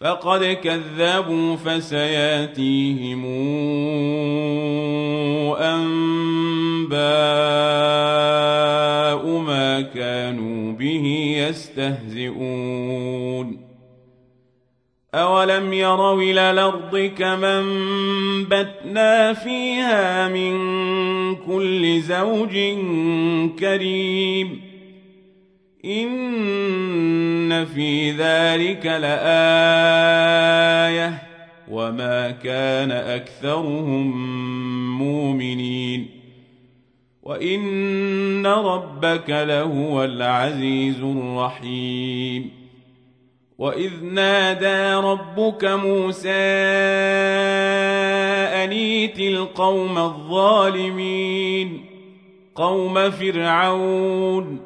فقد كذبوا فسياتيهم أنباء ما كانوا به يستهزئون. أولم يروا إلى الأرض كما انبتنا فيها من كل زوج كريم؟ إن في ذلك لآية وما كان أكثرهم مؤمنين. وإن ربك لهو العزيز الرحيم. وإذ نادى ربك موسى أنيت القوم الظالمين قوم فرعون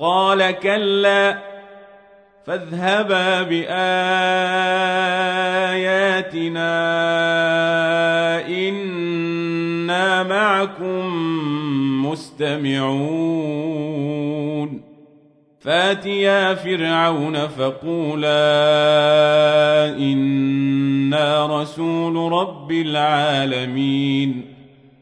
قال كلا فاذهبا بآياتنا إنا معكم مستمعون. فاتيا فرعون فقولا إنا رسول رب العالمين.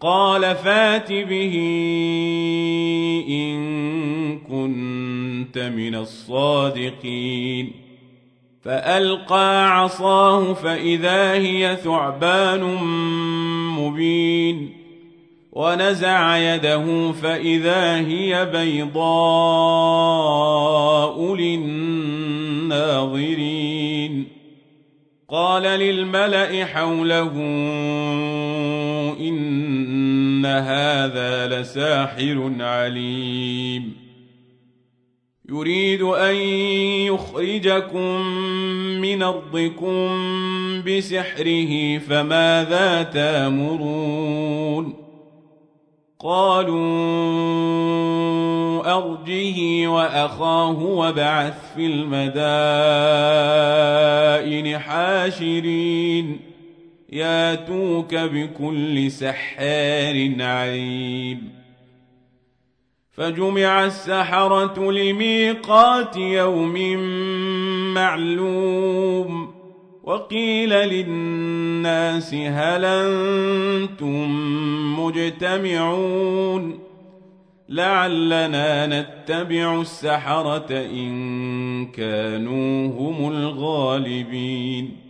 قال فات به إن كنت من الصادقين. فألقى عصاه فإذا هي ثعبان مبين. ونزع يده فإذا هي بيضاء للناظرين. قال للملأ حوله إن هذا لساحر عليم. يريد أن يخرجكم من أرضكم بسحره فماذا تامرون؟ قالوا أرجه وأخاه وبعث في المدائن حاشرين. ياتوك بكل سحار عليم. فجمع السحرة لميقات يوم معلوم. وقيل للناس هل أنتم مجتمعون؟ لعلنا نتبع السحرة إن كانوا هم الغالبين.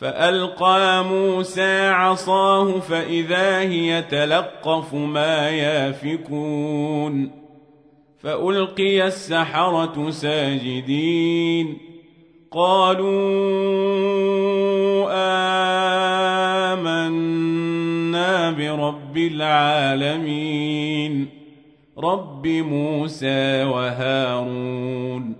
فألقى موسى عصاه فإذا هي تلقف ما يافكون فألقي السحرة ساجدين قالوا آمنا برب العالمين رب موسى وهارون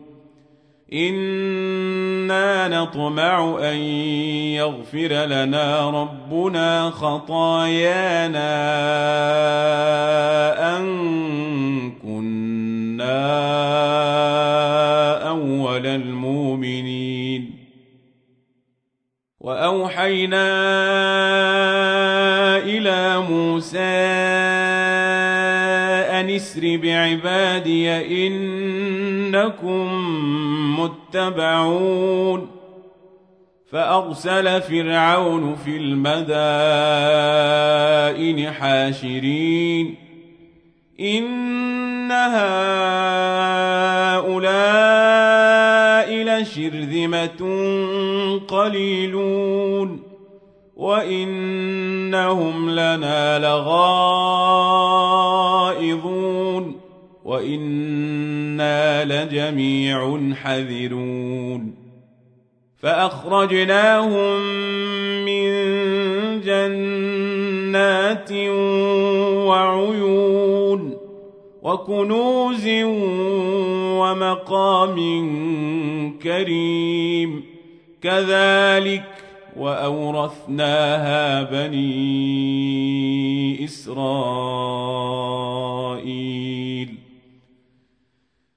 إنا نطمع أن يغفر لنا ربنا خطايانا أن كنا أول المؤمنين وأوحينا إلى موسى أن اسر بعبادي إنكم متبعون فأرسل فرعون في المدائن حاشرين إن هؤلاء لشرذمة قليلون وإنهم لنا لغائظون لجميع حذرون. فأخرجناهم من جنات وعيون وكنوز ومقام كريم. كذلك وأورثناها بني إسرائيل.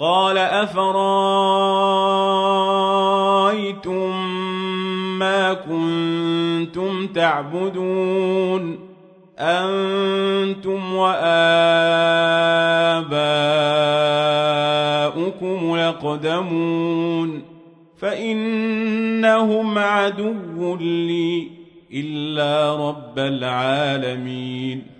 قال أفرأيتم ما كنتم تعبدون أنتم وآباؤكم الأقدمون فإنهم عدو لي إلا رب العالمين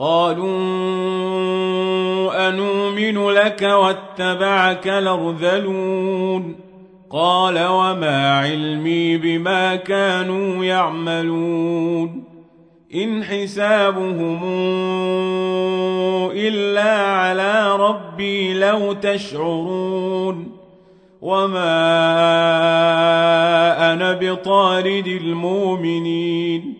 قالوا أنؤمن لك واتبعك الأرذلون قال وما علمي بما كانوا يعملون إن حسابهم إلا على ربي لو تشعرون وما أنا بطارد المؤمنين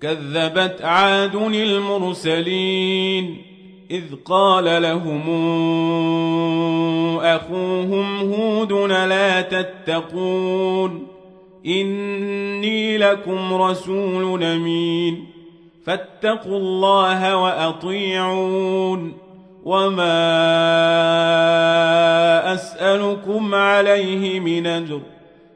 كذبت عاد المرسلين إذ قال لهم أخوهم هود لا تتقون إني لكم رسول أمين فاتقوا الله وأطيعون وما أسألكم عليه من أجر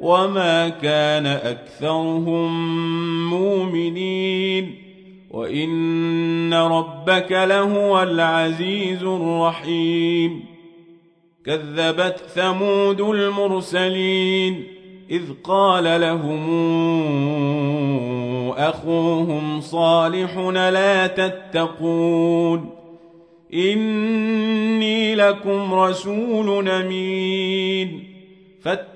وما كان أكثرهم مؤمنين وإن ربك لهو العزيز الرحيم كذبت ثمود المرسلين إذ قال لهم أخوهم صالح لا تتقون إني لكم رسول أمين